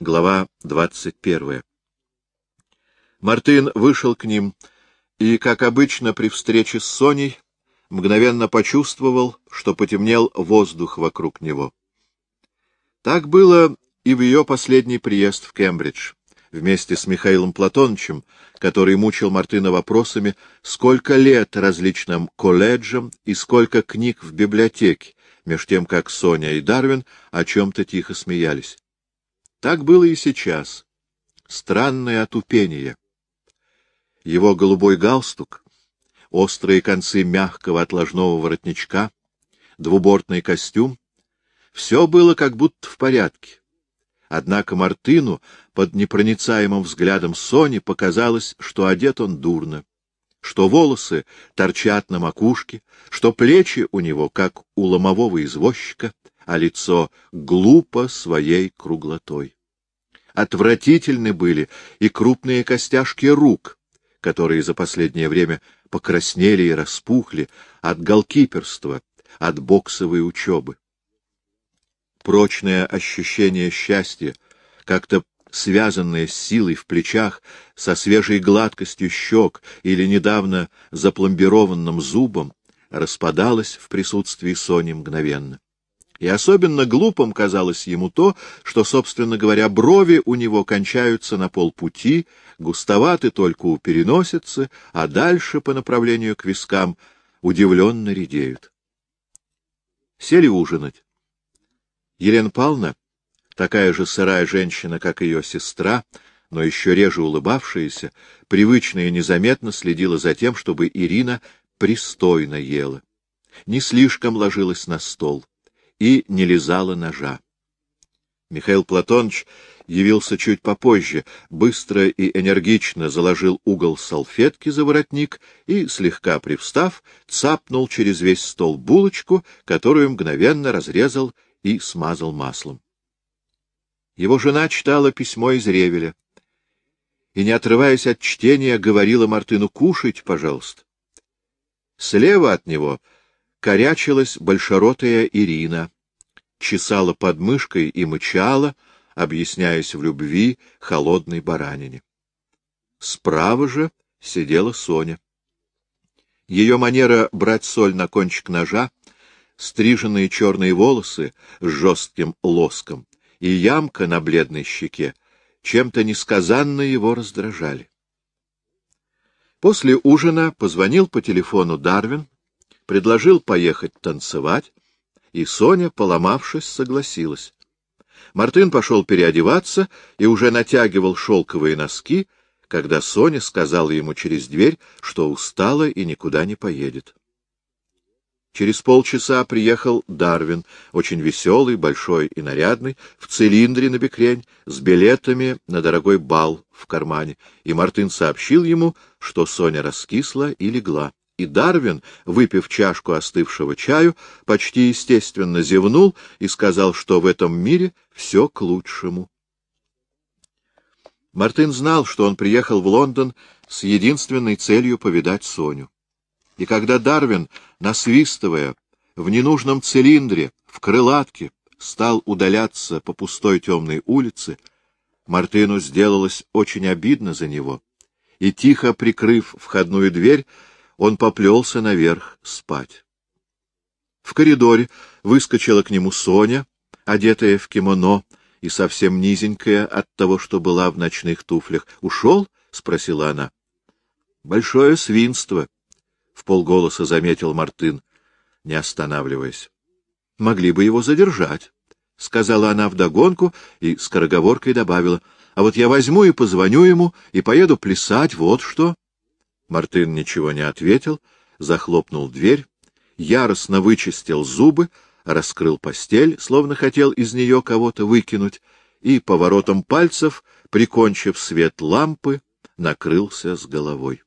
Глава двадцать первая. Мартын вышел к ним и, как обычно при встрече с Соней, мгновенно почувствовал, что потемнел воздух вокруг него. Так было и в ее последний приезд в Кембридж, вместе с Михаилом Платоновичем, который мучил Мартына вопросами, сколько лет различным колледжам и сколько книг в библиотеке, меж тем как Соня и Дарвин о чем-то тихо смеялись. Так было и сейчас. Странное отупение. Его голубой галстук, острые концы мягкого отложного воротничка, двубортный костюм — все было как будто в порядке. Однако Мартыну под непроницаемым взглядом Сони показалось, что одет он дурно, что волосы торчат на макушке, что плечи у него, как у ломового извозчика, а лицо глупо своей круглотой. Отвратительны были и крупные костяшки рук, которые за последнее время покраснели и распухли от голкиперства, от боксовой учебы. Прочное ощущение счастья, как-то связанное с силой в плечах, со свежей гладкостью щек или недавно запломбированным зубом, распадалось в присутствии Сони мгновенно. И особенно глупым казалось ему то, что, собственно говоря, брови у него кончаются на полпути, густоваты только у переносицы, а дальше, по направлению к вискам, удивленно редеют. Сели ужинать. Елена Павловна, такая же сырая женщина, как ее сестра, но еще реже улыбавшаяся, привычно и незаметно следила за тем, чтобы Ирина пристойно ела, не слишком ложилась на стол и не лизала ножа. Михаил Платоныч явился чуть попозже, быстро и энергично заложил угол салфетки за воротник и, слегка привстав, цапнул через весь стол булочку, которую мгновенно разрезал и смазал маслом. Его жена читала письмо из Ревеля и, не отрываясь от чтения, говорила Мартыну «Кушать, пожалуйста». Слева от него — корячилась большеротая Ирина, чесала подмышкой и мычала, объясняясь в любви холодной баранине. Справа же сидела Соня. Ее манера брать соль на кончик ножа, стриженные черные волосы с жестким лоском и ямка на бледной щеке чем-то несказанно его раздражали. После ужина позвонил по телефону Дарвин, предложил поехать танцевать, и Соня, поломавшись, согласилась. Мартын пошел переодеваться и уже натягивал шелковые носки, когда Соня сказала ему через дверь, что устала и никуда не поедет. Через полчаса приехал Дарвин, очень веселый, большой и нарядный, в цилиндре на бекрень, с билетами на дорогой бал в кармане, и Мартын сообщил ему, что Соня раскисла и легла и Дарвин, выпив чашку остывшего чаю, почти естественно зевнул и сказал, что в этом мире все к лучшему. Мартин знал, что он приехал в Лондон с единственной целью повидать Соню. И когда Дарвин, насвистывая, в ненужном цилиндре, в крылатке, стал удаляться по пустой темной улице, Мартыну сделалось очень обидно за него, и, тихо прикрыв входную дверь, он поплелся наверх спать. В коридоре выскочила к нему Соня, одетая в кимоно и совсем низенькая от того, что была в ночных туфлях. «Ушел?» — спросила она. «Большое свинство», — в полголоса заметил Мартын, не останавливаясь. «Могли бы его задержать», — сказала она вдогонку и скороговоркой добавила. «А вот я возьму и позвоню ему, и поеду плясать, вот что». Мартын ничего не ответил, захлопнул дверь, яростно вычистил зубы, раскрыл постель, словно хотел из нее кого-то выкинуть, и поворотом пальцев, прикончив свет лампы, накрылся с головой.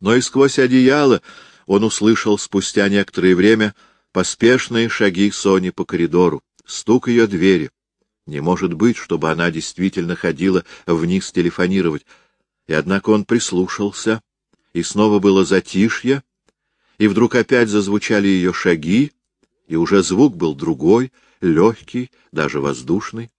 Но и сквозь одеяло он услышал спустя некоторое время поспешные шаги Сони по коридору, стук ее двери. Не может быть, чтобы она действительно ходила вниз телефонировать и однако он прислушался, и снова было затишье, и вдруг опять зазвучали ее шаги, и уже звук был другой, легкий, даже воздушный.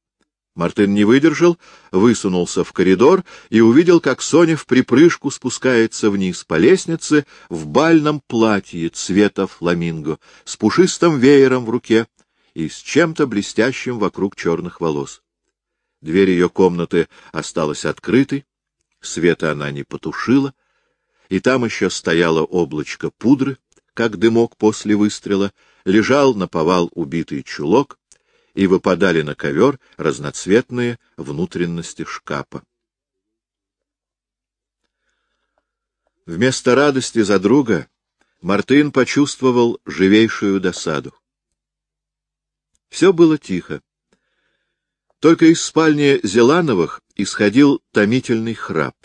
Мартын не выдержал, высунулся в коридор и увидел, как Соня в припрыжку спускается вниз по лестнице в бальном платье цвета фламинго, с пушистым веером в руке и с чем-то блестящим вокруг черных волос. Дверь ее комнаты осталась открытой, света она не потушила, и там еще стояло облачко пудры, как дымок после выстрела, лежал на повал убитый чулок, и выпадали на ковер разноцветные внутренности шкафа. Вместо радости за друга Мартын почувствовал живейшую досаду. Все было тихо. Только из спальни Зелановых исходил томительный храп.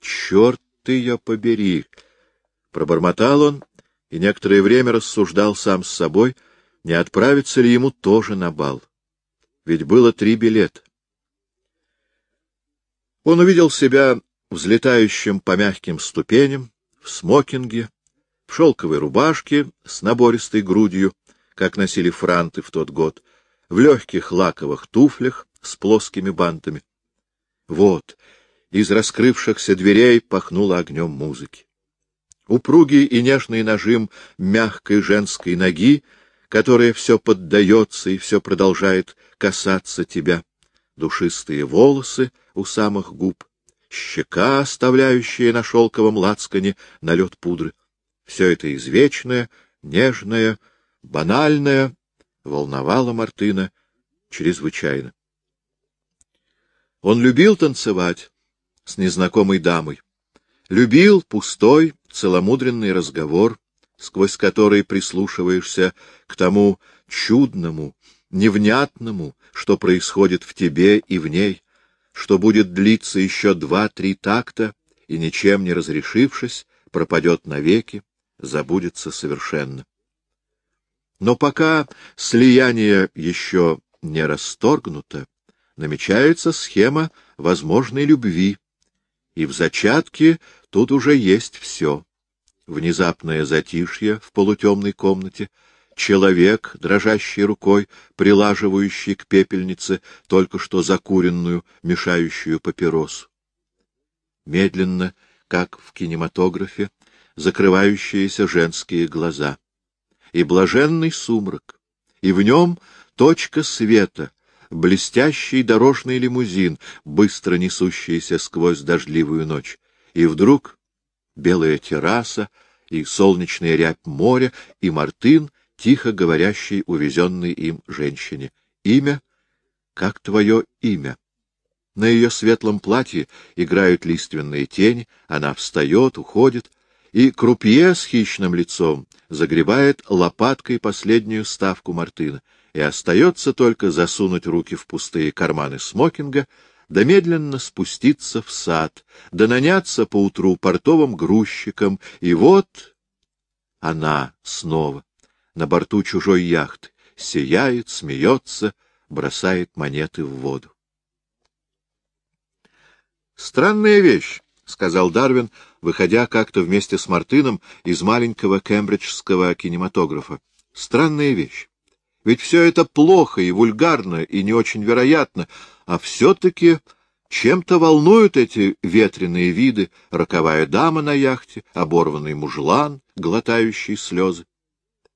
«Черт ты ее побери!» — пробормотал он и некоторое время рассуждал сам с собой — не отправиться ли ему тоже на бал. Ведь было три билета. Он увидел себя взлетающим по мягким ступеням, в смокинге, в шелковой рубашке с набористой грудью, как носили франты в тот год, в легких лаковых туфлях с плоскими бантами. Вот, из раскрывшихся дверей пахнуло огнем музыки. Упругий и нежный нажим мягкой женской ноги которое все поддается и все продолжает касаться тебя, душистые волосы у самых губ, щека, оставляющая на шелковом лацкане налет пудры. Все это извечное, нежное, банальное волновало Мартына чрезвычайно. Он любил танцевать с незнакомой дамой, любил пустой, целомудренный разговор, сквозь который прислушиваешься к тому чудному, невнятному, что происходит в тебе и в ней, что будет длиться еще два-три такта и, ничем не разрешившись, пропадет навеки, забудется совершенно. Но пока слияние еще не расторгнуто, намечается схема возможной любви, и в зачатке тут уже есть все внезапное затишье в полутемной комнате, человек, дрожащей рукой, прилаживающий к пепельнице только что закуренную, мешающую папиросу. Медленно, как в кинематографе, закрывающиеся женские глаза. И блаженный сумрак, и в нем точка света, блестящий дорожный лимузин, быстро несущийся сквозь дождливую ночь. И вдруг белая терраса и солнечная рябь моря, и Мартын, тихо говорящий увезенной им женщине. Имя? Как твое имя? На ее светлом платье играют лиственные тени, она встает, уходит, и крупье с хищным лицом загребает лопаткой последнюю ставку Мартына, и остается только засунуть руки в пустые карманы смокинга, да медленно спуститься в сад, да наняться поутру портовым грузчиком, и вот она снова на борту чужой яхты, сияет, смеется, бросает монеты в воду. «Странная вещь», — сказал Дарвин, выходя как-то вместе с Мартыном из маленького кембриджского кинематографа. «Странная вещь. Ведь все это плохо и вульгарно, и не очень вероятно, а все-таки чем-то волнуют эти ветреные виды, роковая дама на яхте, оборванный мужлан, глотающий слезы.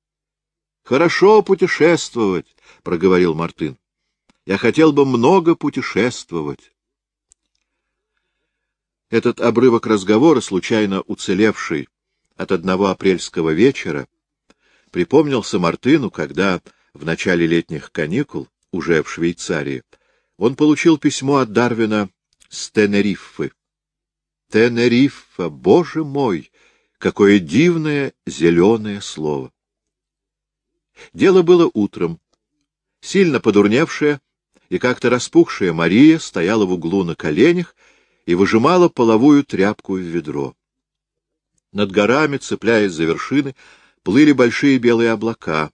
— Хорошо путешествовать, — проговорил Мартын. — Я хотел бы много путешествовать. Этот обрывок разговора, случайно уцелевший от одного апрельского вечера, припомнился Мартыну, когда в начале летних каникул, уже в Швейцарии, он получил письмо от Дарвина с Тенериффы. Тенериффа, боже мой, какое дивное зеленое слово! Дело было утром. Сильно подурневшая и как-то распухшая Мария стояла в углу на коленях и выжимала половую тряпку в ведро. Над горами, цепляясь за вершины, плыли большие белые облака —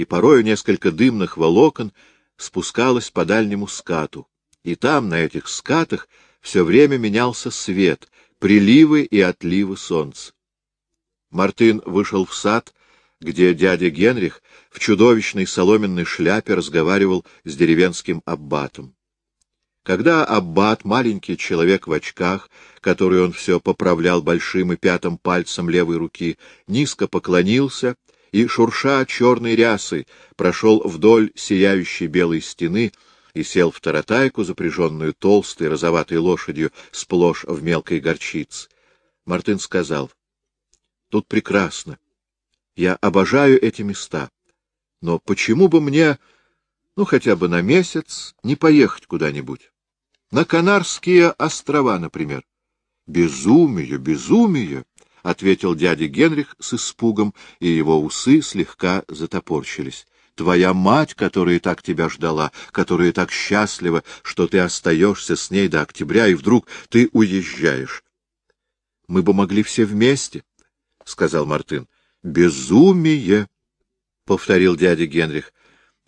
и порою несколько дымных волокон спускалось по дальнему скату, и там, на этих скатах, все время менялся свет, приливы и отливы солнца. Мартын вышел в сад, где дядя Генрих в чудовищной соломенной шляпе разговаривал с деревенским аббатом. Когда аббат, маленький человек в очках, который он все поправлял большим и пятым пальцем левой руки, низко поклонился и, шурша черной рясой, прошел вдоль сияющей белой стены и сел в таратайку, запряженную толстой розоватой лошадью, сплошь в мелкой горчице. Мартын сказал, — Тут прекрасно. Я обожаю эти места. Но почему бы мне, ну, хотя бы на месяц, не поехать куда-нибудь? На Канарские острова, например. Безумие, безумие! — ответил дядя Генрих с испугом, и его усы слегка затопорщились. — Твоя мать, которая так тебя ждала, которая так счастлива, что ты остаешься с ней до октября, и вдруг ты уезжаешь. — Мы бы могли все вместе, — сказал Мартын. — Безумие! — повторил дядя Генрих.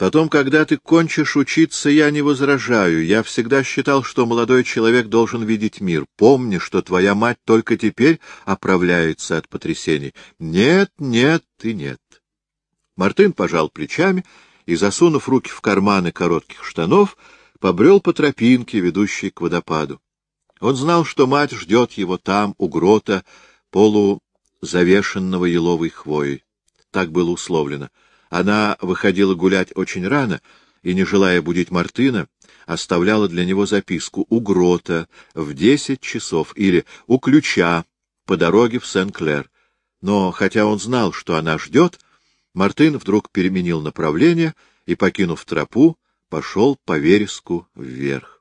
Потом, когда ты кончишь учиться, я не возражаю. Я всегда считал, что молодой человек должен видеть мир. Помни, что твоя мать только теперь оправляется от потрясений. Нет, нет и нет. Мартын пожал плечами и, засунув руки в карманы коротких штанов, побрел по тропинке, ведущей к водопаду. Он знал, что мать ждет его там, у грота, полузавешенного еловой хвоей. Так было условлено — она выходила гулять очень рано и, не желая будить Мартына, оставляла для него записку у грота в десять часов или у ключа по дороге в Сен-Клер. Но, хотя он знал, что она ждет, Мартын вдруг переменил направление и, покинув тропу, пошел по вереску вверх.